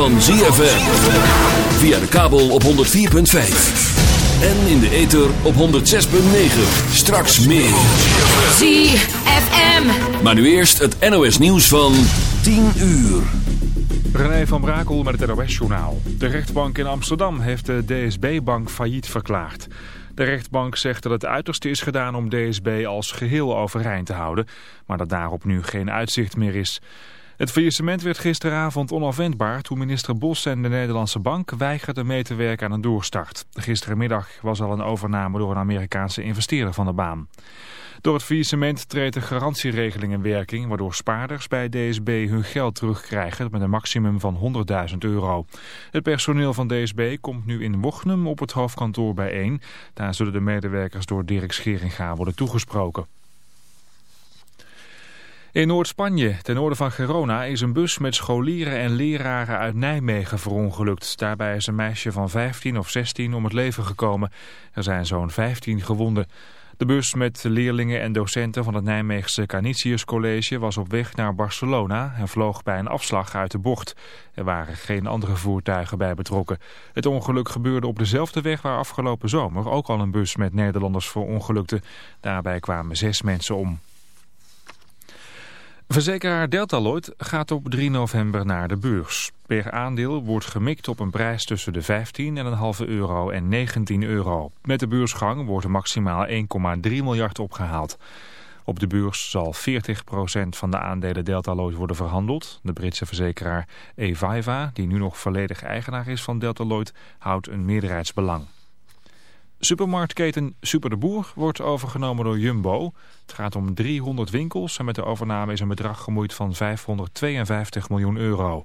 van ZFM. Via de kabel op 104.5. En in de ether op 106.9. Straks meer. ZFM. Maar nu eerst het NOS nieuws van 10 uur. René van Brakel met het NOS-journaal. De rechtbank in Amsterdam heeft de DSB-bank failliet verklaard. De rechtbank zegt dat het uiterste is gedaan om DSB als geheel overeind te houden... maar dat daarop nu geen uitzicht meer is... Het faillissement werd gisteravond onafwendbaar toen minister Bos en de Nederlandse bank weigerden mee te werken aan een doorstart. Gisterenmiddag was al een overname door een Amerikaanse investeerder van de baan. Door het faillissement treedt de garantieregeling in werking... waardoor spaarders bij DSB hun geld terugkrijgen met een maximum van 100.000 euro. Het personeel van DSB komt nu in Wochnum op het hoofdkantoor bijeen. Daar zullen de medewerkers door Dirk Scheringa worden toegesproken. In Noord-Spanje, ten noorden van Gerona, is een bus met scholieren en leraren uit Nijmegen verongelukt. Daarbij is een meisje van 15 of 16 om het leven gekomen. Er zijn zo'n 15 gewonden. De bus met leerlingen en docenten van het Nijmeegse Canisius College was op weg naar Barcelona en vloog bij een afslag uit de bocht. Er waren geen andere voertuigen bij betrokken. Het ongeluk gebeurde op dezelfde weg waar afgelopen zomer ook al een bus met Nederlanders verongelukte. Daarbij kwamen zes mensen om. Verzekeraar Deltaloid gaat op 3 november naar de beurs. Per aandeel wordt gemikt op een prijs tussen de 15,5 euro en 19 euro. Met de beursgang wordt er maximaal 1,3 miljard opgehaald. Op de beurs zal 40% van de aandelen Deltaloid worden verhandeld. De Britse verzekeraar Eviva, die nu nog volledig eigenaar is van Deltaloid, houdt een meerderheidsbelang. Supermarktketen Super de Boer wordt overgenomen door Jumbo. Het gaat om 300 winkels en met de overname is een bedrag gemoeid van 552 miljoen euro.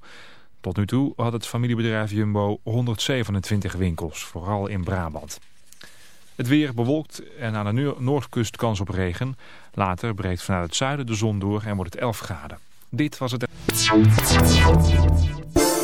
Tot nu toe had het familiebedrijf Jumbo 127 winkels, vooral in Brabant. Het weer bewolkt en aan de noordkust kans op regen. Later breekt vanuit het zuiden de zon door en wordt het 11 graden. Dit was het...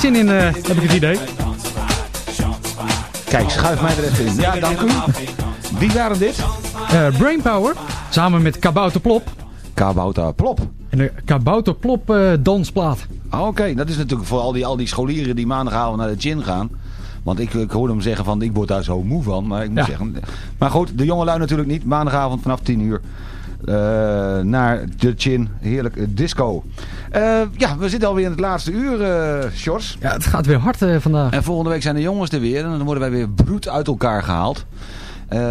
zin in, eh, heb ik het idee. Kijk, schuif mij er even in. Ja, dank u. Wie waren dit? Eh, Brainpower, samen met Kabouter Plop. Kabouter Plop. En de kabouterplop Plop eh, dansplaat. Ah, oké, dat is natuurlijk voor al die, al die scholieren die maandagavond naar de gin gaan. Want ik, ik hoorde hem zeggen van ik word daar zo moe van. Maar ik moet zeggen. Maar goed, de jongelui natuurlijk niet. Maandagavond vanaf 10 uur. Eh, naar de Chin. Heerlijk eh, disco. Eh, ja, we zitten alweer in het laatste uur, Sjors. ja, het gaat weer hard vandaag. En volgende week zijn de jongens er weer. En dan worden wij weer broed uit elkaar gehaald.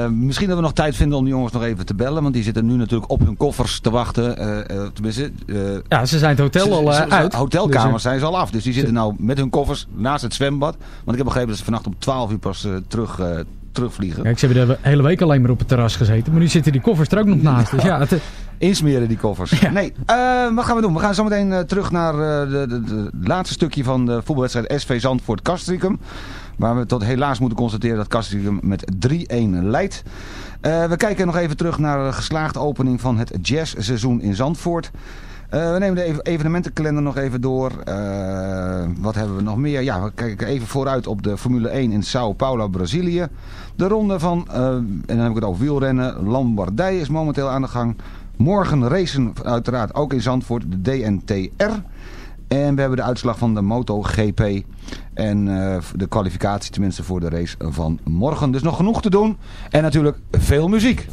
Misschien dat we nog tijd vinden om de jongens nog even te bellen. Want die zitten nu natuurlijk op hun koffers te wachten. Uh, tenminste, ja, ze zijn het hotel al uit. Hotelkamers dus, zijn ze al af. Dus die zitten nou met hun koffers naast het zwembad. Want ik heb begrepen dat ze vannacht om 12 uur pas terug, terugvliegen. Kijk, ze hebben de hele week alleen maar op het terras gezeten. Maar nu zitten die koffers er ook nog naast. Dus ja, het... Eh, Insmeren die koffers. Nee, eh, wat gaan we doen? We gaan zo meteen eh, terug naar het laatste stukje van de voetbalwedstrijd SV Zandvoort Castricum. Waar we tot helaas moeten constateren dat Castricum met 3-1 leidt. we kijken nog even terug naar de geslaagde opening van het jazzseizoen in Zandvoort. Eh, we nemen de ev- evenementenkalender nog even door. Eh, wat hebben we nog meer? Ja, we kijken even vooruit op de Formule 1 in Sao Paulo, Brazilië. De ronde van, eh, en dan heb ik het over wielrennen, Lombardije is momenteel aan de gang. Morgen racen uiteraard ook in Zandvoort, de DNTR. En we hebben de uitslag van de MotoGP. En de kwalificatie tenminste voor de race van morgen. Dus nog genoeg te doen. En natuurlijk veel muziek.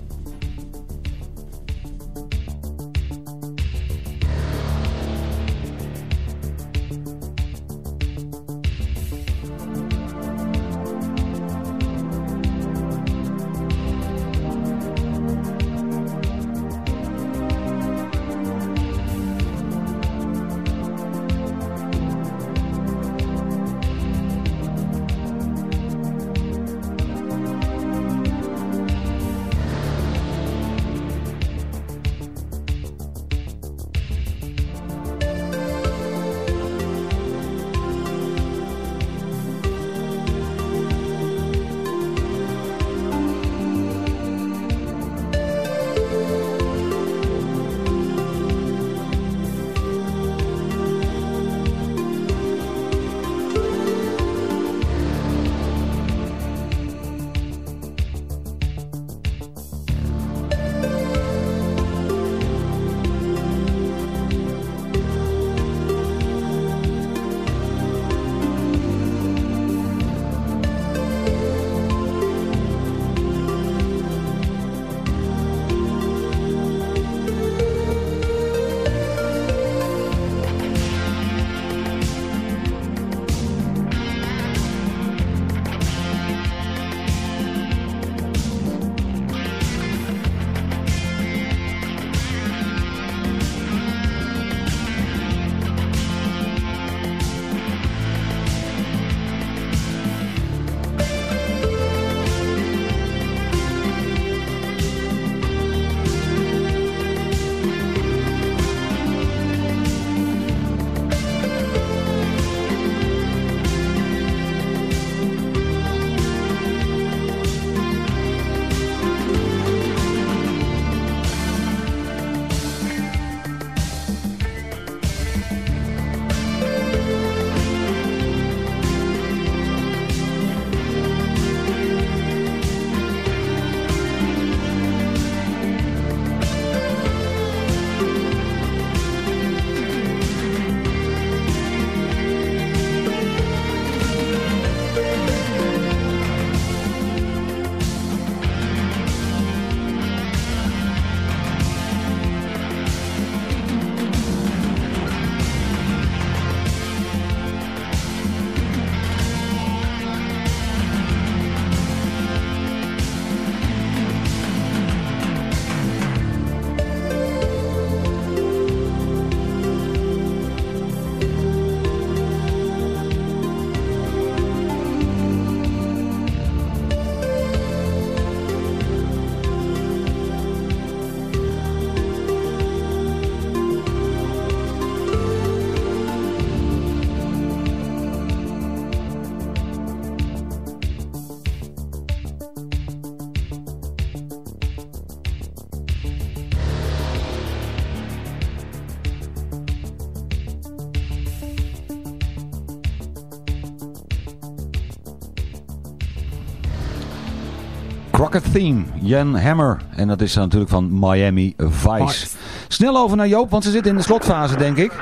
Crockett Theme, Jan Hammer. En dat is dan natuurlijk van Miami Vice. Snel over naar Joop, want ze zitten in de slotfase, denk ik.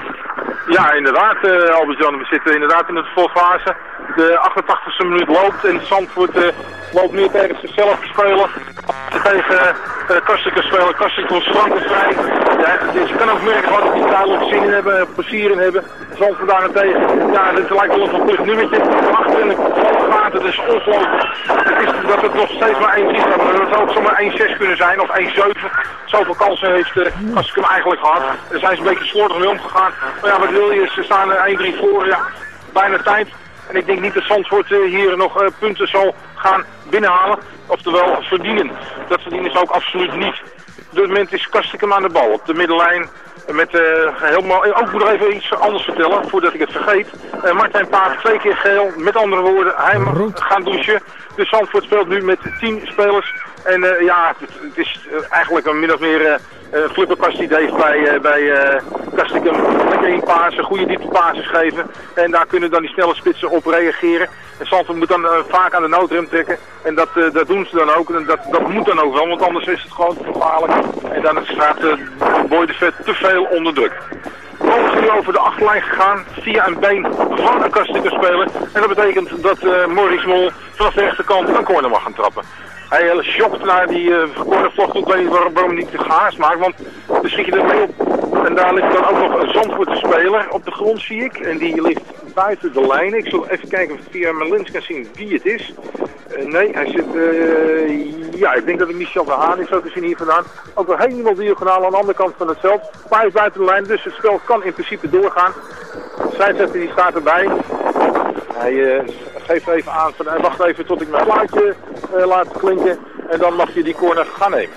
Ja, inderdaad, eh Albert-Jan. We zitten inderdaad in de slotfase. De 88e minuut loopt en Zandvoort eh, loopt nu tegen zichzelf te spelen. Tegen uh, Kastikken spelen. Kastikken komt slank en vrij. Ja, dus je kan ook merken wat die duidelijk zin in hebben, plezier in hebben. Zandvoort daarentegen, ja, dit lijkt wel een verplicht nummertje. Achter in de het is ongelooflijk. Dat het nog steeds maar 1 is, maar dat zou ook zomaar 1-6 kunnen zijn of 1-7. Zoveel kansen heeft uh, Kastikken eigenlijk gehad. Daar zijn ze een beetje slordig mee omgegaan. Maar ja, wat wil je? Ze staan er 1-3 voor, ja, bijna tijd. En ik denk niet dat Zandvoort uh, hier nog uh, punten zal gaan binnenhalen. Oftewel verdienen. Dat verdienen ze ook absoluut niet. Op dit moment is Kastikum aan de bal op de middenlijn. Met, eh helemaal, ook moet ik even iets anders vertellen, voordat ik het vergeet. Eh, Martijn Paap twee keer geel. Met andere woorden, hij mag gaan douchen. Dus Zandvoort speelt nu met 10 spelers. En eh, ja, het, is eh, eigenlijk een min of meer eh eh, flipperkast die heeft bij, eh bij Kastikum. Lekker inpassen, goede dieptepases geven. En daar kunnen dan die snelle spitsen op reageren. En Zandvoort moet dan vaak aan de noodrem trekken. En dat, dat doen ze dan ook. En dat, dat moet dan ook wel, want anders is het gewoon gevaarlijk. En dan staat Boy de Vet te veel onder druk. Bal is nu over de achterlijn gegaan via een been van een Kastikum speler. En dat betekent dat eh Maurice Mol vanaf de rechterkant een corner mag gaan trappen. Hij shokt naar die uh, cornervlocht. Ik weet niet waarom, niet gehaast maakt, want dan schiet je er mee op. En daar ligt dan ook nog een Zandvoortse speler op de grond, zie ik. En die ligt buiten de lijn. Ik zal even kijken of ik via mijn lens kan zien wie het is. Eh, nee, hij zit... eh, ja, ik denk dat het Michel de Haan is, zo te zien hier vandaan. Ook wel helemaal diagonaal aan de andere kant van het veld. Maar is buiten de lijn, dus het spel kan in principe doorgaan. Scheidsrechter die staat erbij. Hij eh, geeft even aan van, hij wacht even tot ik mijn plaatje eh, laat klinken. En dan mag je die corner gaan nemen.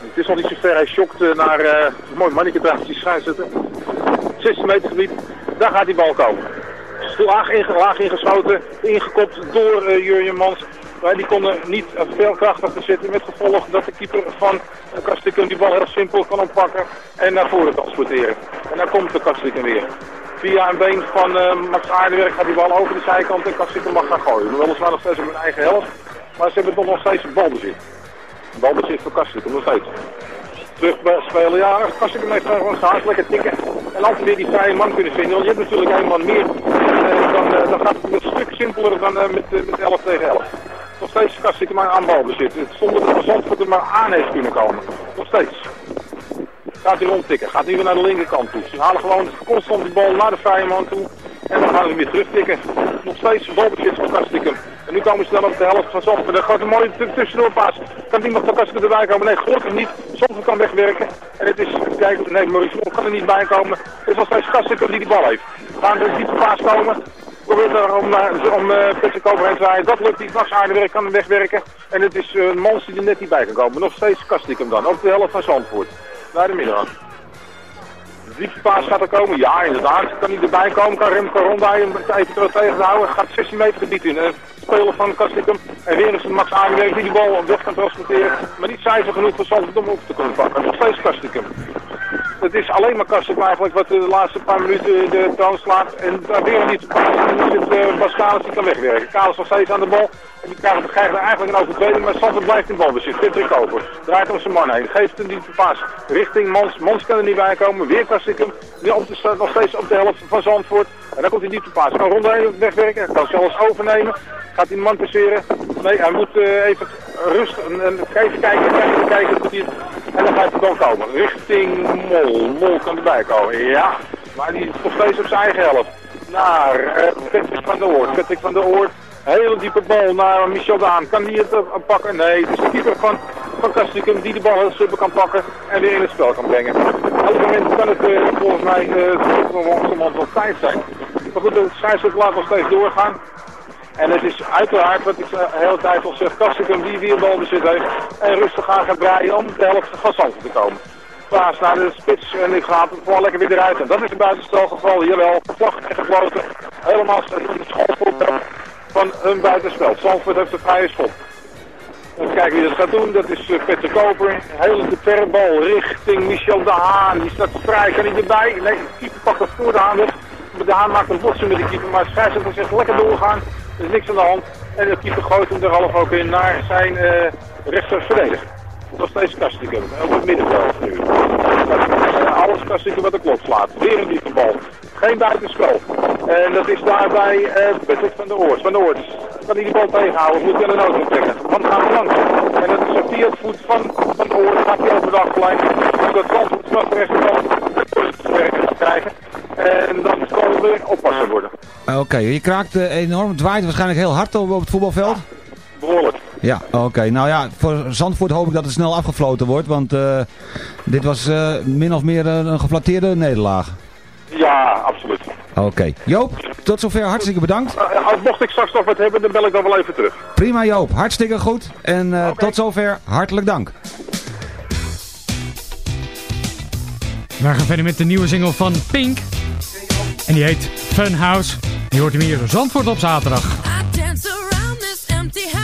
Het is nog niet zo ver, hij schokt eh, naar, eh een mooi mannetje trouwens, die scheidsrechter. 16 meter gebied, daar gaat die bal komen. Laag, inge, laag ingeschoten, ingekopt door eh Jurjen Mans. Maar die kon er niet eh, veel krachtiger zitten met gevolg dat de keeper van Kastikum die bal heel simpel kan oppakken en naar voren transporteren. En dan komt de Kastikum weer. Via een been van eh, Max Aardenwerk gaat die bal over de zijkant en Kastikum mag gaan gooien. Weliswaar nog steeds op hun eigen helft, maar ze hebben toch nog steeds balbezit. Balbezit voor Kastikum, steeds terug bij spelen. Ja, Kastikum heeft gewoon gehaald, lekker tikken. En altijd weer die vrije man kunnen vinden. Want je hebt natuurlijk één man meer. En dan, eh, dan gaat het een stuk simpeler dan eh, met, eh, met 11 tegen 11. Nog steeds Kastikum maar aan balbezit. Zonder dat de Zandvoort er maar aan heeft kunnen komen. Nog steeds. Gaat hij rondtikken. Gaat nu weer naar de linkerkant toe. Ze halen gewoon constant die bal naar de vrije man toe. En dan gaan we weer terugtikken. Nog steeds balbezit van Kastikum. En nu komen ze dan op de helft van Zandvoort. Er gaat een mooie t- tussendoor pas. Kan niemand van Kastikum erbij komen? Nee, gelukkig niet. Zandvoort kan wegwerken. En het is, kijk, nee, Maurice kan er niet bij komen. Het is nog steeds Kastikum die die bal heeft. Gaan er diepe paas komen. Probeert er om, uh, om uh, Patrick overheen te draaien. Dat lukt niet. Max Aardenwerk kan hem wegwerken. En het is uh, Mans die er net niet bij kan komen. Nog steeds Kastikum dan. Op de helft van Zandvoort. Naar de middenrand. De diepste paas gaat er komen. Ja, inderdaad. Kan hij erbij komen. Kan Remco Ronda hem even terug tegenhouden. Gaat 16 meter gebied in. Speler van Kastikum. En weer is het Max Aardenwerk die die bal weg kan transporteren. Maar niet cijfer genoeg voor Zandvoort om op te kunnen pakken. Nog steeds Kastikum. Het is alleen maar Kastikum eigenlijk wat de laatste paar minuten de toon slaat. En daar weer niet te zit uh, Bas Kalis die kan wegwerken. Kalis nog steeds aan de bal. En die krijgt er eigenlijk een overtreding. Maar Zandvoort blijft in balbezit. Patrick Koper draait om zijn man heen. Geeft een diepe paas richting Mans. Mans kan er niet bij komen. Weer Kastikum. Die op de, nog steeds op de helft van Zandvoort. En dan komt die diepe paas. Kan rondheen wegwerken. Kan zelfs overnemen. Gaat die man passeren? Nee, hij moet uh, even rustig en, en even kijken, kijken, kijken tot hij. En dan gaat hij dan komen. Richting Mol. Mol kan erbij komen. Ja, maar die is nog steeds op zijn eigen helft. Naar uh, Patrick van der Oort. Patrick van der Oort. Hele diepe bal naar Michel Daan. Kan die het pakken? Nee, het is de keeper van, van Kastikum die de bal heel super kan pakken en weer in het spel kan brengen. Op elk moment kan het uh, volgens mij uh, wel tijd zijn. Maar goed, de scheidsrechter laat nog steeds doorgaan. En het is uiteraard, wat ik de hele tijd al zeg, Kastikum die weer balbezit heeft. En rustig aan gaat draaien om de helft van Zandvoort te komen. Paas naar de spits en ik ga het gewoon lekker weer eruit. En dat is een buitenspelgeval, jawel. Vlag en gefloten. Helemaal in het schoolvoorbeeld van hun buitenspel. Zandvoort heeft een vrije schop. Even kijken wie dat gaat doen. Dat is uh, Petter Koper. Een hele verre bal richting Michel de Haan. Die staat vrij. Kan hij erbij? Nee, de keeper pakt het voor de Haan weg. De Haan maakt een botsing met de keeper. Maar scheidsrechter zegt lekker doorgaan. Er is niks aan de hand. En de keeper gooit hem er half ook in naar zijn uh, rechterverdediger. Nog steeds Kastikum. Op het middenveld nu. Uh, alles Kastikum wat de klok slaat. Weer een diepe bal. Geen buitenspel. En dat is daarbij uh, Patrick van der Oort. Van der Oort kan hij die bal tegenhouden. Moet hij een auto trekken. Want gaan we langs. En dat is het voet van Van der Oort. Gaat hij over de achterlijn. Dat Zandvoort vanaf de rechterkant te krijgen. En dan kan we oppassen worden. Oké, okay, je kraakt uh, enorm. Het waait waarschijnlijk heel hard op, op het voetbalveld. Behoorlijk. Ja, oké. Okay. Nou ja, voor Zandvoort hoop ik dat het snel afgefloten wordt. Want uh, dit was uh, min of meer een geflatteerde nederlaag. Ja, absoluut. Oké. Okay. Joop? tot zover hartstikke bedankt. Eh, als mocht ik straks nog wat hebben, dan bel ik dan wel even terug. Prima Joop, hartstikke goed. En eh, tot zover, hartelijk dank. We gaan verder met de nieuwe single van Pink. En die heet Funhouse. Die hoort hem hier Zandvoort op zaterdag. I dance around this empty house,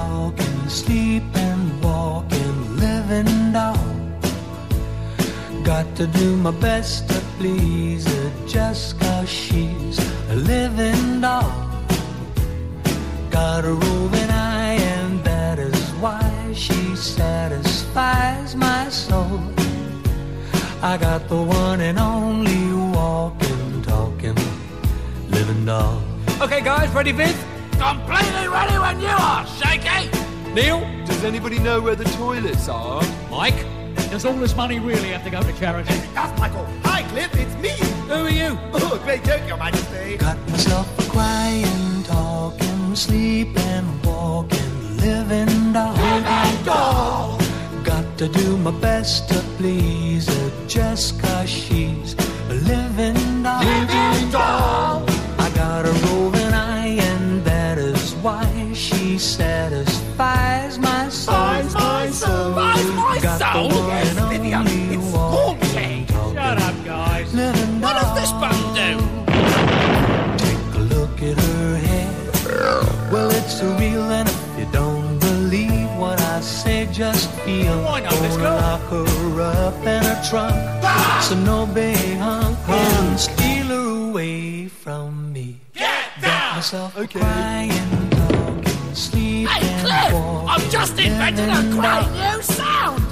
talking, sleeping, walking, living doll. Got to do my best to please her just cause she's a living doll. Got a roving eye, and that is why she satisfies my soul. I got the one and only walking, talking, living doll. Okay, guys, ready, Viv? Completely ready when you are, Shaky! Neil? Does anybody know where the toilets are? Mike? Does all this money really have to go to charity? That's Michael. Hi, Cliff, it's me. Who are you? Oh, great joke, Your Majesty. Got myself a crying, talking, sleeping, walking, living doll. Living doll. Got to do my best to please her just cause she's satisfies my soul. Satisfies my soul. Satisfies my soul. Got soul. one yes, Vivian, it's. Shut up, guys. What does this band do? Take a look at her head. Well, it's a real and if you don't believe what I say, just feel. Why not? Let's go. Lock her up in a trunk. Ah! So no big hunk can steal her away from me. Get down! Got myself okay. crying talking, sleeping, Hey, Cliff! I've just invented a great new sound!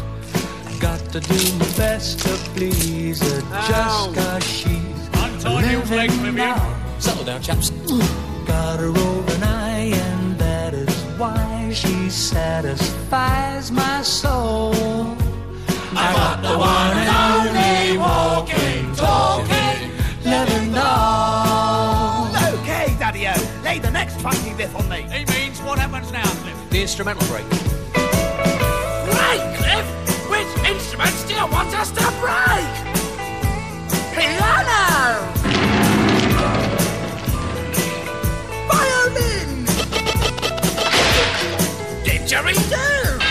Got to do my best to please her, just cause she's Untie Neil's legs, living Vivian. now. Settle down, chaps. Got her over an eye, and that is why she satisfies my soul. I got the one and only walking, talking, living doll. Okay, Daddy-O, lay the next funky riff on me. He means what happens now, Cliff? The instrumental break. Great, Cliff! Which instruments do you want us to break? Piano! Violin! Didgeridoo!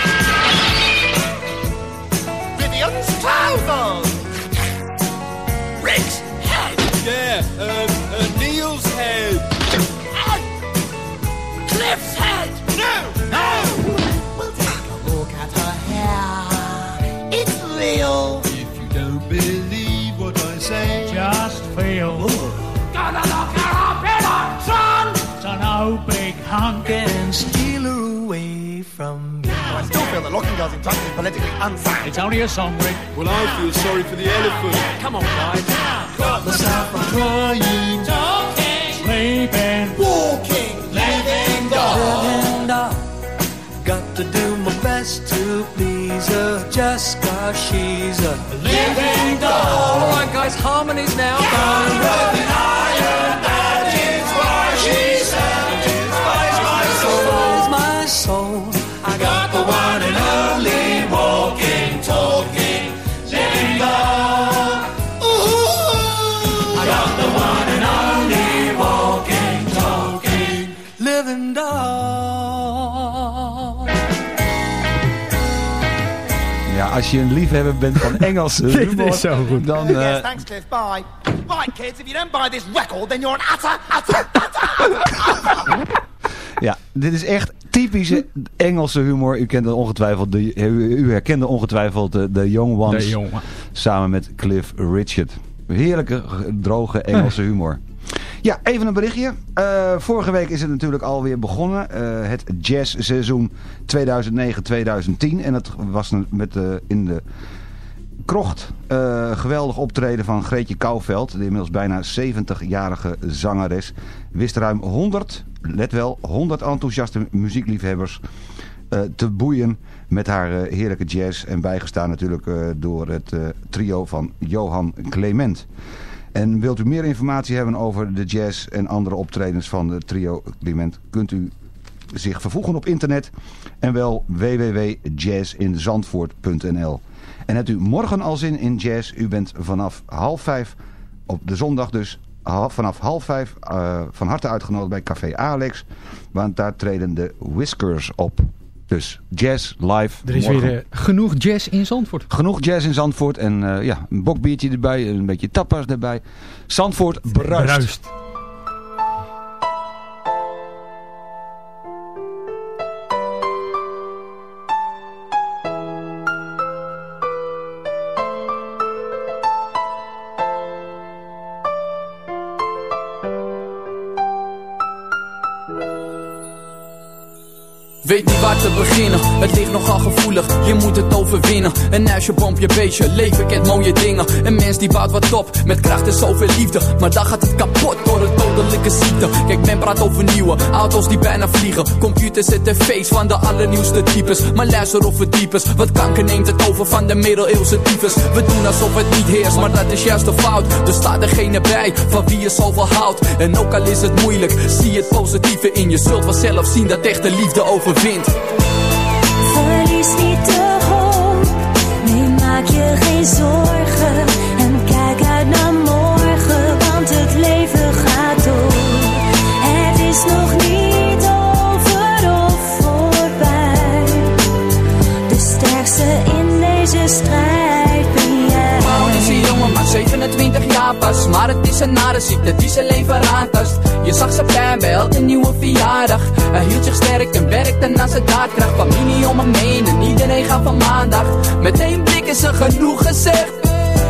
Feel girls in trunks is politically unsound. It's only a song, Rick. well, I feel sorry for the elephant. Come on, guys. Got myself a Crying, Talking, sleeping, Walking, living doll. living doll. Got to do my best to please her, just cause she's a living doll. All right, guys, harmonies now. Satisfies als je een liefhebber bent van Engelse Dit humor, is zo goed. dan... eh, Yes, thanks, Cliff. Bye. Right, kids, if you don't buy this record, then you're an utter, utter, utter. Ja, dit is echt typische Engelse humor. U, kent ongetwijfeld de, u, u herkende ongetwijfeld de, de Young Ones. De jongen. Samen met Cliff Richard. Heerlijke, droge Engelse humor. Ja, even een berichtje. Eh, vorige week is het natuurlijk alweer begonnen. eh, het jazzseizoen 2009-2010. En dat was met, in de krocht. eh, geweldig optreden van Greetje Kouwveld. De inmiddels bijna 70-jarige zangeres. Wist ruim 100, let wel, 100 enthousiaste muziekliefhebbers te boeien met haar heerlijke jazz. En bijgestaan natuurlijk door het trio van Johan Clement. En wilt u meer informatie hebben over de jazz en andere optredens van het trio Clement... kunt u zich vervoegen op internet en wel www.jazzinzandvoort.nl. En hebt u morgen al zin in jazz? U bent vanaf half vijf, op de zondag dus, vanaf half vijf eh, van harte uitgenodigd bij Café Alex. Want daar treden de Whiskers op. Dus jazz live Er is morgen. weer eh, genoeg jazz in Zandvoort. Genoeg jazz in Zandvoort en eh, ja, een bokbiertje erbij, een beetje tapas erbij. Zandvoort bruist. Bruist. Weet niet waar te beginnen, het ligt nogal gevoelig, je moet het overwinnen. Een huisje, bompje, beestje, leven kent mooie dingen. Een mens die bouwt wat op, met kracht en zoveel liefde. Maar dan gaat het kapot door een dodelijke ziekte. Kijk, men praat over nieuwe auto's die bijna vliegen. Computers en tv's van de allernieuwste types. Maar luister of het diep is, wat kanker neemt het over van de middeleeuwse tyfus. We doen alsof het niet heerst, maar dat is juist de fout. Er staat degene bij, van wie je zoveel houdt. En ook al is het moeilijk, zie het positieve in. Je zult vanzelf zien dat echte liefde Verlies niet de hoop, nee maak je geen zorgen Maar het is een nare ziekte die zijn leven aantast. Je zag zijn pijn bij elke nieuwe verjaardag. Hij hield zich sterk en werkte naar zijn daadkracht. Familie om hem heen en iedereen gaat van maandag. Met één blik is er genoeg gezegd.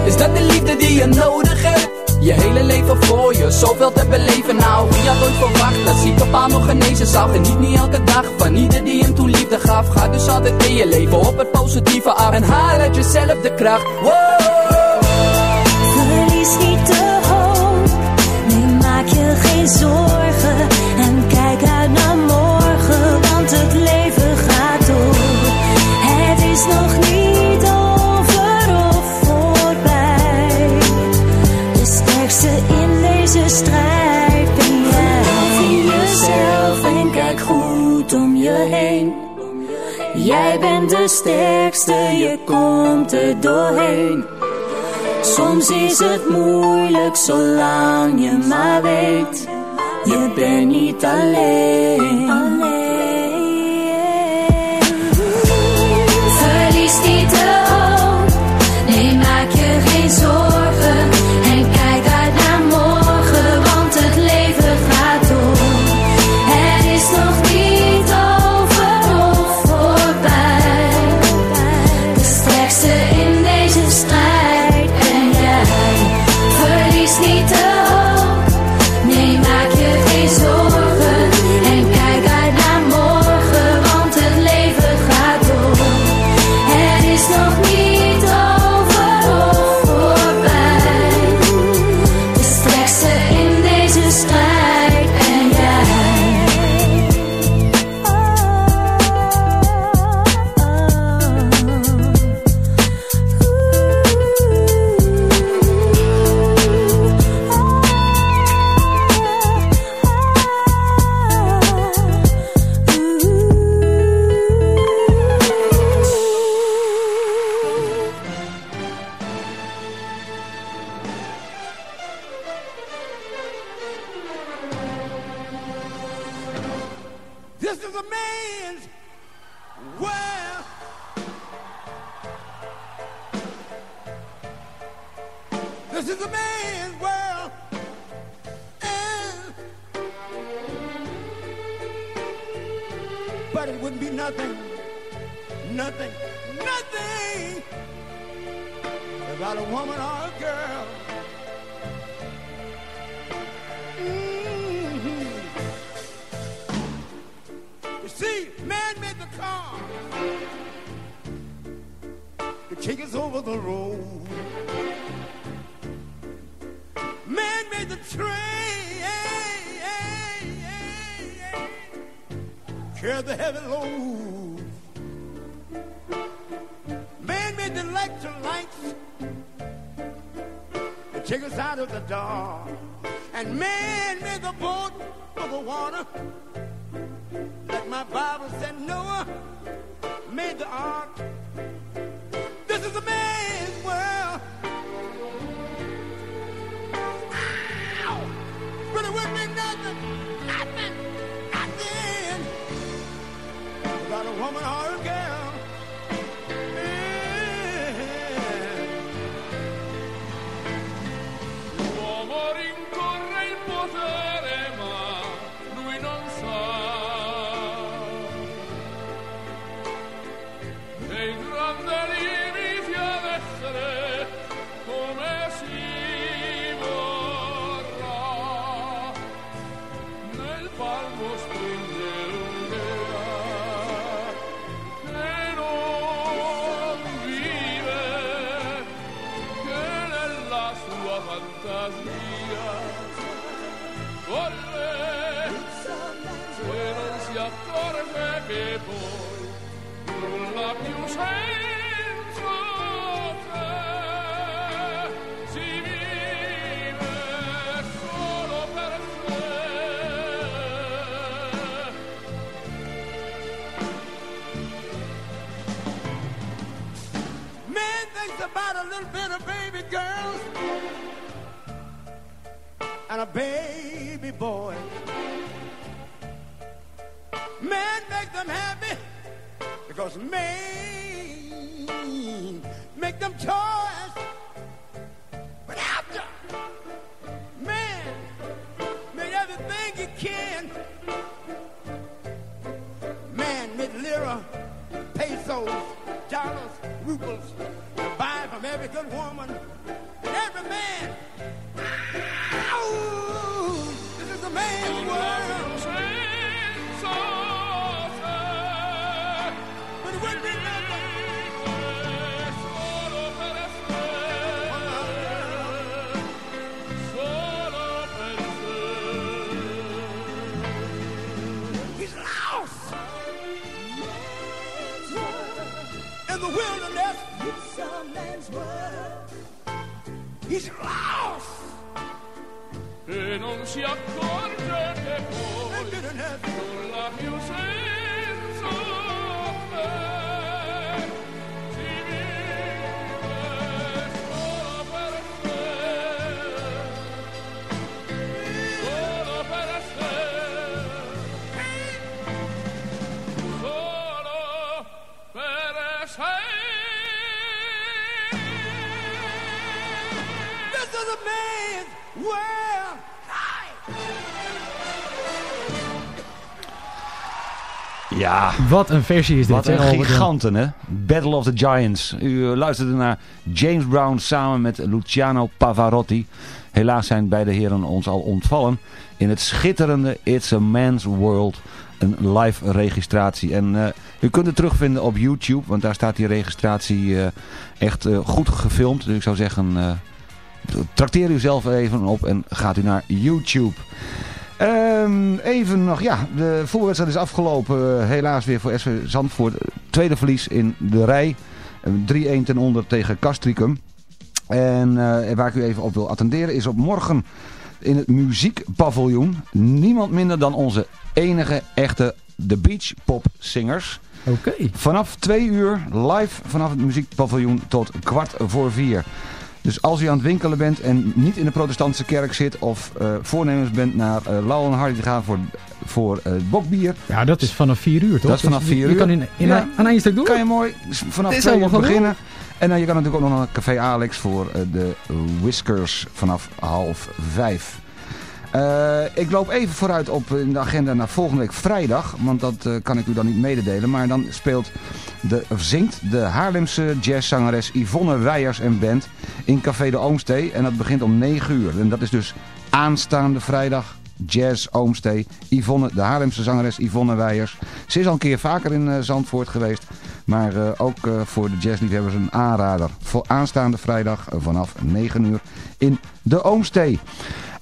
Is dat de liefde die je nodig hebt? Je hele leven voor je, zoveel te beleven nou Wie had ooit verwacht dat ziek op nog genezen zou Geniet niet elke dag van ieder die hem toen liefde gaf Ga dus altijd in je leven op het positieve af En haal uit jezelf de kracht Wow. Bent de sterkste, je komt er doorheen. Soms is het moeilijk zolang je maar weet, je bent niet alleen. Baby boy. Man make them happy because man make them toys. this world lost. E non si accorge che poi con Ja. Wat een versie is dit. Wat een giganten, hè? Battle of the Giants. U eh, luisterde naar James Brown samen met Luciano Pavarotti. Helaas zijn beide heren ons al ontvallen. In het schitterende It's a Man's World. Een live registratie. En eh, u kunt het terugvinden op YouTube. Want daar staat die registratie eh, echt goed gefilmd. Dus ik zou zeggen... trakteer u zelf even op en gaat u naar YouTube. Ehm, even nog, ja, de voorwedstrijd is afgelopen. eh, helaas weer voor SV Zandvoort. Tweede verlies in de rij. Eh, 3-1 ten onder tegen Castricum. En eh, waar ik u even op wil attenderen is op morgen in het muziekpaviljoen. Niemand minder dan onze enige echte The Beach Pop Singers. Oké. Vanaf twee uur live vanaf het muziekpaviljoen tot kwart voor vier. Dus als u aan het winkelen bent en niet in de protestantse kerk zit of eh, voornemens bent naar uh, Lauw en Hardy te gaan voor, voor uh, bokbier. Ja, dat is vanaf 4 uur toch? Dat is vanaf dus 4 uur. Je kan in, in ja, aan een stuk doen? Kan je mooi vanaf 2 uur beginnen. En dan je kan natuurlijk ook nog naar Café Alex voor de Whiskers vanaf half vijf. Eh, ik loop even vooruit op eh, in de agenda naar volgende week vrijdag. Want dat eh, kan ik u dan niet mededelen. Maar dan speelt de, of zingt de Haarlemse jazzzangeres Yvonne Weijers en Band in Café de Oomstee. En dat begint om 9 uur. En dat is dus aanstaande vrijdag Jazz Oomstee. Yvonne, de Haarlemse zangeres Yvonne Weijers. Ze is al een keer vaker in Zandvoort geweest. Maar ook voor de jazzliefhebbers een aanrader. Voor aanstaande vrijdag vanaf 9 uur in de Oomstee.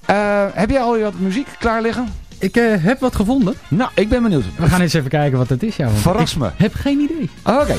Eh, heb jij al wat muziek klaar liggen? Ik eh, heb wat gevonden. Nou, ik ben benieuwd. We gaan eens even kijken wat het is. Ja, Verras ik me. heb geen idee. Oké.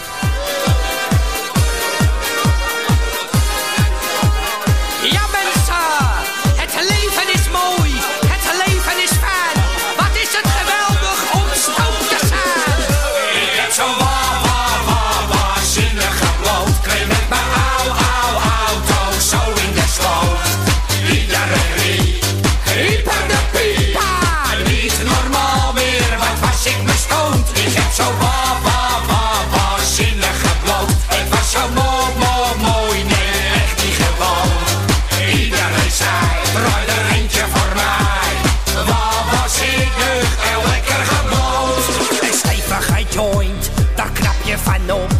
Zo wa, wa, wa, waanzinnige bloot. Het was zo mooi, mooi, mooi, nee, echt niet gewoon. Iedereen zei, draai er eentje voor mij. Waar was ik nucht en lekker gebloot. Een stevige joint, daar knap je van op.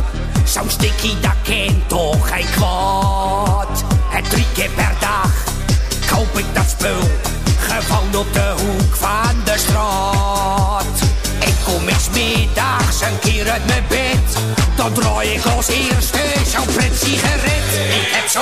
Zo'n stikkie, dat kent toch geen kwaad. En drie keer per dag koop ik dat spul. Gewoon op de keer uit mijn bed. Dan draai ik als eerste zo'n pret sigaret. Ik heb zo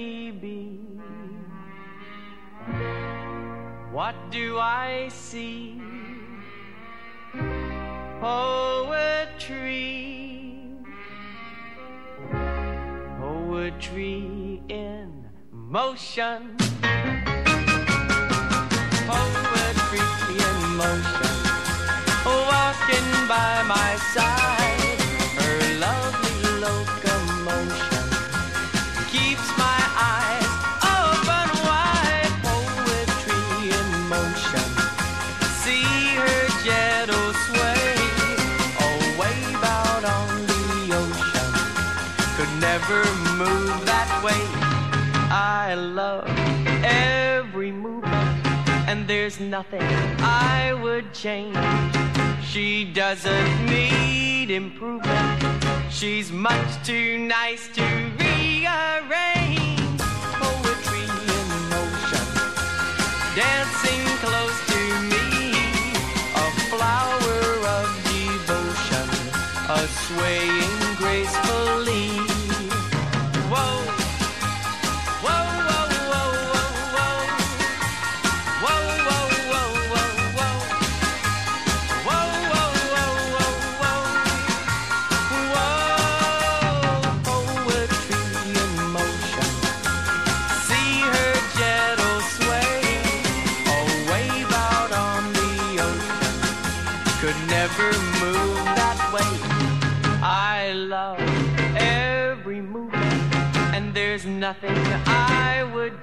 Maybe, What do I see? Poetry, poetry in motion, poetry in motion, walking by my side. There's nothing I would change. She doesn't need improvement. She's much too nice to rearrange. Poetry in motion, dancing close to me. A flower of devotion, a swaying gracefully.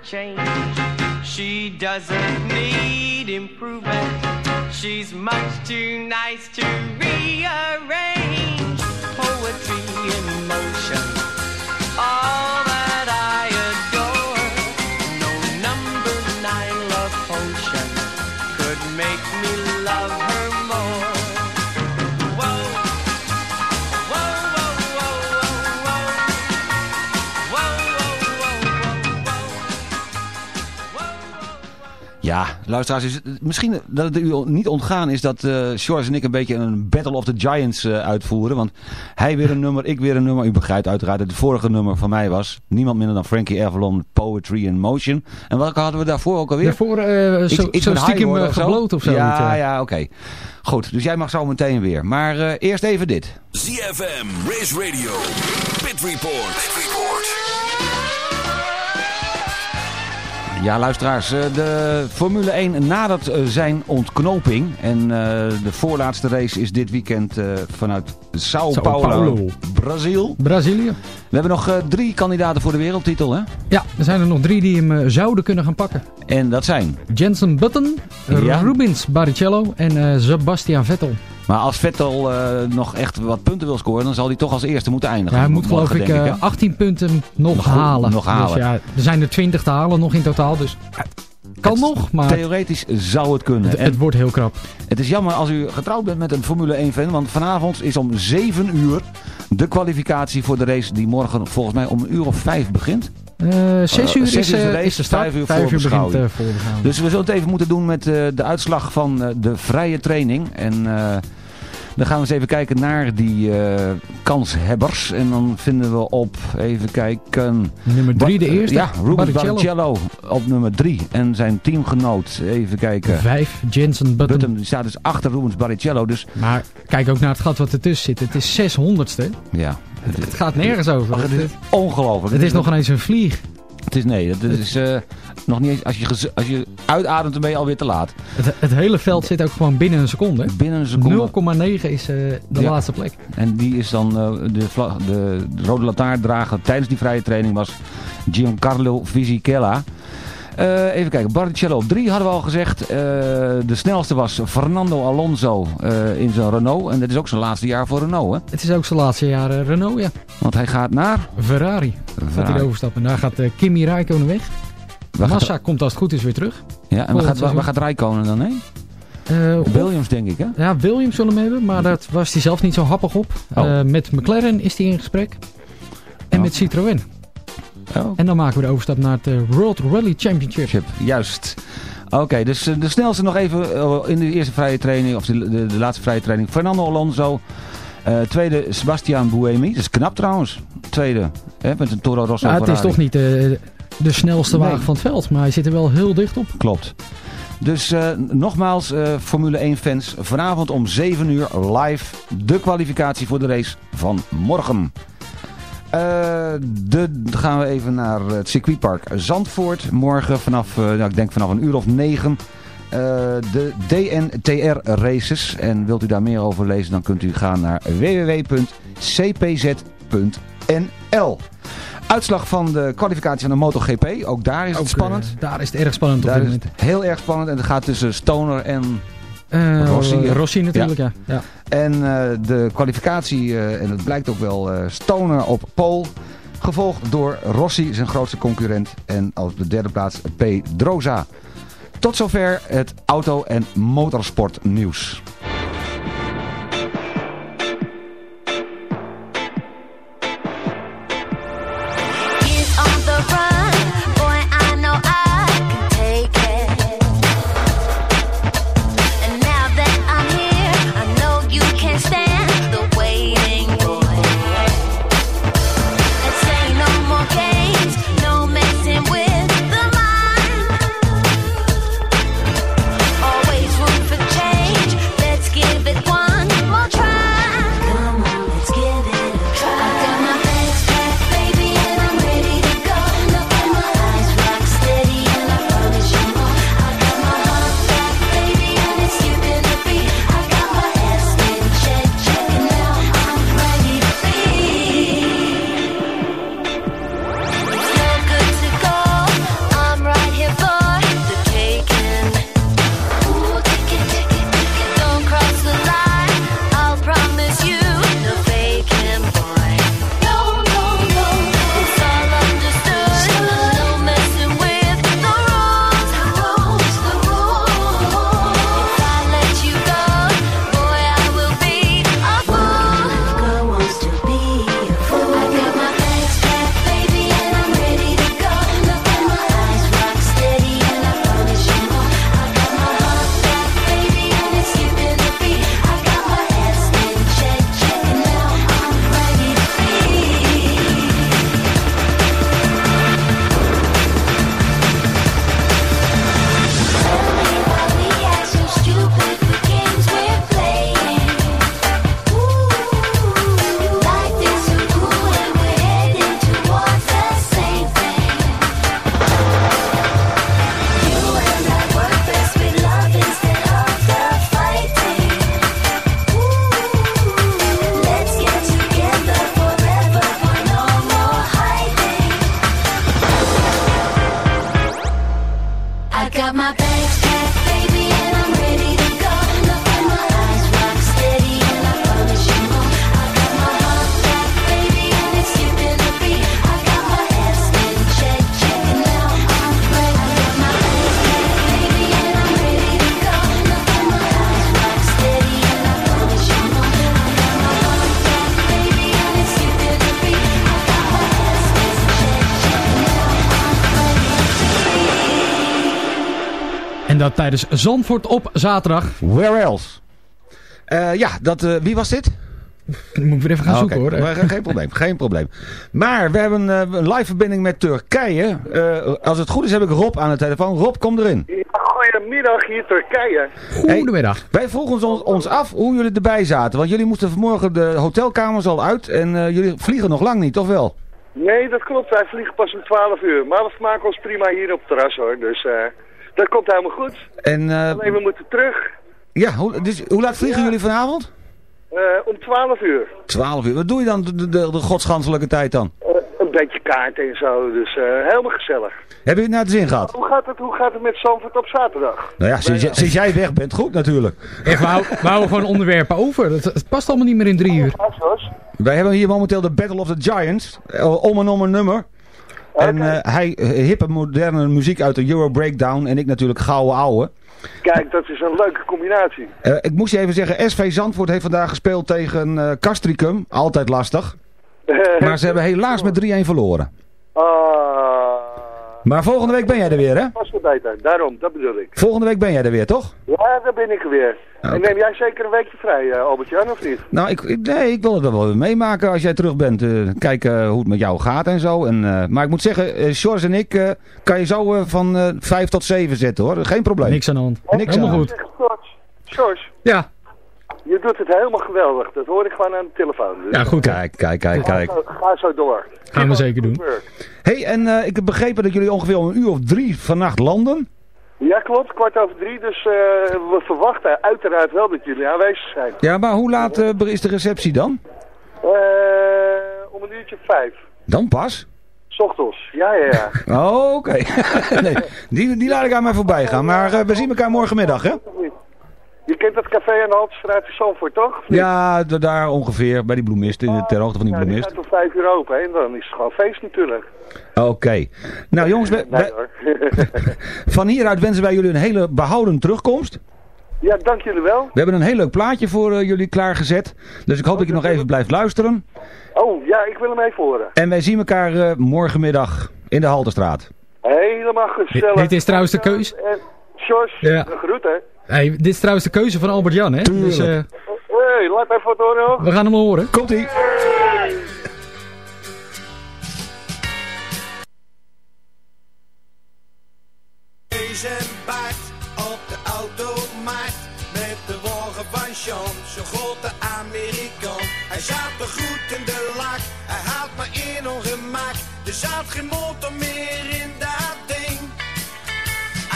Change. She doesn't need improvement. She's much too nice to rearrange. Poetry in motion. Luisteraars, is misschien dat het u niet ontgaan is dat eh George en ik een beetje een Battle of the Giants eh, uitvoeren. Want hij weer een nummer, ik weer een nummer. U begrijpt uiteraard dat het vorige nummer van mij was. Niemand minder dan Frankie Avalon, Poetry in Motion. En welke hadden we daarvoor ook alweer? Daarvoor eh, Iets- zo, iets zo met stiekem of zo? gebloot of zo. Ja, niet, ja, oké. Goed, dus jij mag zo meteen weer. Maar eh, eerst even dit. ZFM, Race Radio, Pit Report. Pit Report. Ja, luisteraars, eh, de Formule 1 nadert eh, zijn ontknoping. En eh, de voorlaatste race is dit weekend vanuit Sao, Sao Paulo, Paulo. Brazil. Brazilië. We hebben nog eh, drie kandidaten voor de wereldtitel, hè? Ja, er zijn er nog drie die hem eh, zouden kunnen gaan pakken. En dat zijn? Jensen Button, Ja. Rubens Barrichello en eh, Sebastian Vettel. Maar als Vettel nog echt wat punten wil scoren, dan zal hij toch als eerste moeten eindigen. Ja, hij moet geloof ik denk eh, hè? 18 punten nog, halen. nog halen. Dus ja, er zijn er 20 te halen nog in totaal. Dus het kan nog, maar Theoretisch zou het kunnen. het, wordt heel krap. het is jammer als u getrouwd bent met een Formule 1 fan, want vanavond is om 7 uur de kwalificatie voor de race die morgen volgens mij om een uur of 5 begint. Eh 6 Eh, uur zes is, uur de eh, race, is de start. vijf uur Vijf uur begint eh. Dus we zullen het even moeten doen met eh, de uitslag van eh, de vrije training. En eh, dan gaan we eens even kijken naar die eh, kanshebbers. En dan vinden we op, even kijken... Nummer 3 de eerste. Ja, Rubens Barrichello. Barrichello op nummer 3. En zijn teamgenoot, even kijken... 5 Jensen Button. Button die staat dus achter Rubens Barrichello. Dus Maar kijk ook naar het gat wat ertussen zit. Het is 600ste. ja, Het gaat nergens over. Ach, Het, is ongelooflijk. het is nog ineens een vlieg. Het is nee, het is eh, nog niet eens... Als je, als je uitademt, dan ben je alweer te laat. Het, het hele veld zit ook gewoon binnen een seconde. Binnen een seconde. 0,9 is eh, de Ja. laatste plek. En die is dan eh, de, de, de rode lantaarndrager tijdens die vrije training was Giancarlo Fisichella. Eh, even kijken, Barrichello op 3 hadden we al gezegd. Eh, de snelste was Fernando Alonso eh, in zijn Renault. En dat is ook zijn laatste jaar voor Renault, hè? Het is ook zijn laatste jaar Renault, ja. Want hij gaat naar... Ferrari. Gaat Ferrari. hij overstappen. Daar gaat Kimi Räikkönen weg. Waar gaat- Massa komt als het goed is weer terug. Ja, en waar gaat, waar, gaat dan heen? Williams, denk ik, hè? Ja, Williams zullen hem hebben, maar daar was hij zelf niet zo happig op. Oh. Met McLaren is hij in gesprek. En Oh. met Citroën. Oh. En dan maken we de overstap naar het eh, World Rally Championship. Juist. Oké, dus eh, de snelste nog even eh, in de eerste vrije training, of de, de, de laatste vrije training, Fernando Alonso. Tweede, Sebastian Buemi. Dat is knap trouwens. Tweede, hè, met een Toro Rosso Ja, het is toch niet eh, de snelste Nee. wagen van het veld, maar hij zit er wel heel dicht op. Klopt. Dus nogmaals, Formule 1 fans, vanavond om 7 uur live de kwalificatie voor de race van morgen. Eh, de, dan gaan we even naar het circuitpark Zandvoort. Morgen vanaf, eh, nou, ik denk vanaf een uur of 9 eh, de DNTR races. En wilt u daar meer over lezen, dan kunt u gaan naar www.cpz.nl. Uitslag van de kwalificatie van de MotoGP, ook daar is het Ook, spannend. daar is het erg spannend op Daar dit moment. heel erg spannend en het gaat tussen Stoner en Rossi. Rossi, natuurlijk, ja. ja. En eh, de kwalificatie, eh, en het blijkt ook wel, eh, Stoner op pole. Gevolgd door Rossi, zijn grootste concurrent. En op de derde plaats Pedrosa. Tot zover het auto- en motorsportnieuws. Tijdens Zandvoort op zaterdag. Where else? Eh, ja, dat, eh, wie was dit? Moet ik weer even gaan Ah, zoeken hoor. Maar geen probleem, geen probleem. Maar we hebben eh, een live verbinding met Turkije. Eh, als het goed is heb ik Rob aan de telefoon. Rob, kom erin. Goedemiddag, hier Turkije. Goedemiddag. Wij vroegen ons, ons af hoe jullie erbij zaten. Want jullie moesten vanmorgen de hotelkamers al uit. En eh, jullie vliegen nog lang niet, toch wel? Nee, dat klopt. Wij vliegen pas om 12 uur. Maar we vermaken ons prima hier op het terras hoor. Dus eh, dat komt helemaal goed. En, eh, Alleen we moeten terug. ja, hoe, dus, hoe laat vliegen jullie vanavond? Eh, om 12 uur. 12 uur. Wat doe je dan de, de, de godsganselijke tijd dan? Eh, een beetje kaart en zo. Dus eh, helemaal gezellig. Hebben jullie het naar de zin gehad? Hoe gaat het, hoe gaat het met Zandvoort op zaterdag? Nou ja, sinds, jij- sinds jij weg bent, goed natuurlijk. Echt, we, houden, we houden gewoon onderwerpen over. Het, het past allemaal niet meer in drie uur. Wij hebben hier momenteel de Battle of the Giants. Om en om een nummer. En eh, hij eh, hippe moderne muziek uit de Euro Breakdown. En ik natuurlijk gouden ouwe. Kijk, dat is een leuke combinatie. Eh, ik moest je even zeggen, SV Zandvoort heeft vandaag gespeeld tegen Castricum. Altijd lastig. Maar ze hebben helaas met 3-1 verloren. Ah, Maar volgende week ben jij er weer, hè? was te beter. Daarom, dat bedoel ik. Volgende week ben jij er weer, toch? Ja, daar ben ik er weer. En neem jij zeker een weekje vrij, eh, Albert-Jan, of niet? Nou, ik, ik- nee, ik wil het wel weer meemaken als jij terug bent. eh, kijken hoe het met jou gaat en zo. En, eh, maar ik moet zeggen, eh Sjors en ik eh, kan je zo eh, van eh 5 tot 7 zetten hoor. Geen probleem. Niks aan de hand. Niks aan de Helemaal hand. goed. George, George, Ja. Je doet het helemaal geweldig. Dat hoor ik gewoon aan de telefoon. Dus Ja, goed. Kijk, kijk, kijk, kijk. Ga, zo, ga zo door. Gaan we zeker doen. hey, en eh, ik heb begrepen dat jullie ongeveer om een uur of drie vannacht landen. Ja, klopt. Kwart over drie. Dus eh, we verwachten uiteraard wel dat jullie aanwezig zijn. Ja, maar hoe laat eh, is de receptie dan? Om een uurtje vijf. Dan pas? Ochtends. Ja, ja, ja. Oh, oké. nee, die, die laat ik aan mij voorbij gaan. Maar we zien elkaar morgenmiddag, hè? Je kent dat café aan de Haltestraat in Zandvoort, toch? Ja, daar ongeveer, bij die bloemist, in- ter hoogte van die Ja, die bloemist. gaat om vijf uur open hè, en dan is het gewoon feest natuurlijk. Oké. Nou jongens, we- Nee we- hoor. van hieruit wensen wij jullie een hele behouden terugkomst. ja, dank jullie wel. We hebben een heel leuk plaatje voor eh, jullie klaargezet. Dus ik hoop dat je nog even blijft luisteren. Oh, ja, ik wil hem even horen. En wij zien elkaar eh, morgenmiddag in de Halterstraat. Helemaal gezellig. Dit is trouwens de keus. En Sjors, Ja. een groet hè. Hey, dit is trouwens de keuze van Albert Jan, hè? Dus eh, Hey, laat even wat horen hoor. we gaan hem horen. Komt ie. Kees en Bart op de automarkt met de wagen van Sean, zo'n grote Amerikaan. Hij zat er goed in de lak, hij had maar één ongemak. Er zat geen motor meer in dat ding.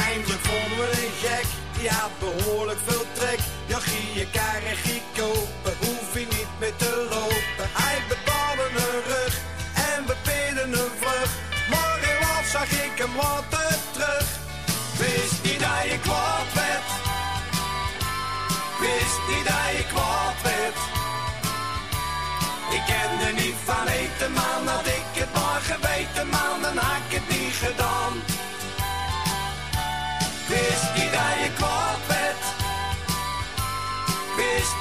Eindelijk vonden we een gek, had behoorlijk veel trek. Jochie, je krijg kopen, hoef je niet meer te lopen. Hij betaalde een rug en we peden een vlug. Maar helaas zag ik hem later terug. Wist niet dat je kwaad werd. Wist niet dat je kwaad werd. Ik kende niet van eten, man. Had ik het maar geweten, man, dan had ik het niet gedaan.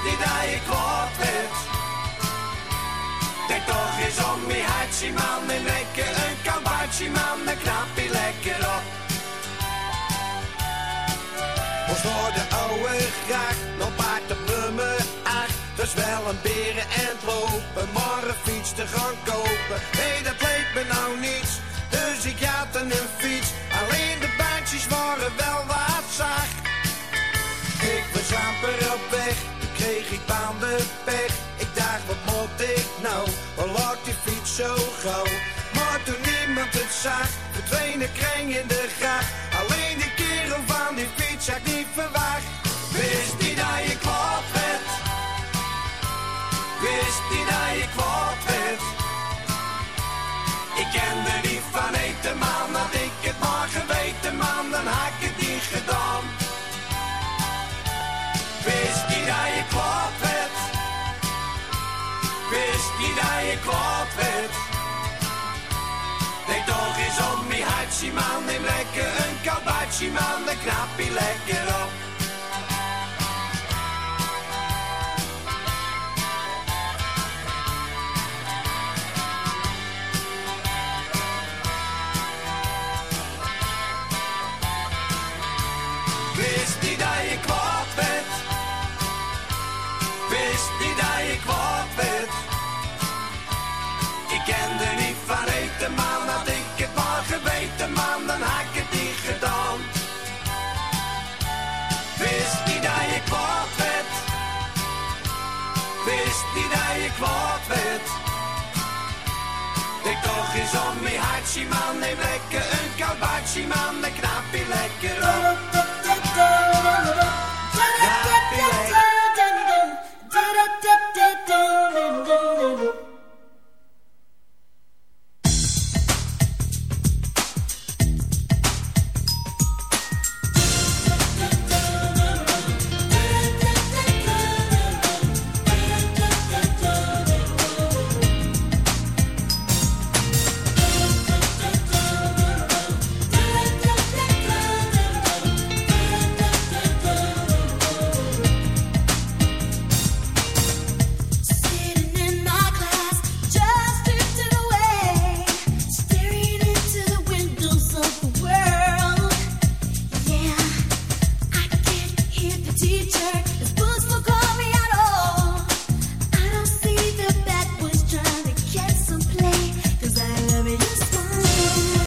Niet dat je werd. Denk toch eens om je hartje, man. En lekker een kabaatje, man. Dan knap je lekker op. Ons door de oude graag, nog paard op nummer 8. Dat is wel een beren en lopen, maar een fiets te gaan kopen. Nee, dat leek me nou niets, dus ik had een fiets. Maar toen niemand het zag, verdween de kring in de gracht. Alleen die kerel van die fiets had niet verwacht. Wist niet dat je kwaad werd. Denk toch eens om je hartje, man. Neem lekker een kabaatje, man. Knap je lekker op. nog om je hartje man. Neem lekker een koud man, dan lekker lekker.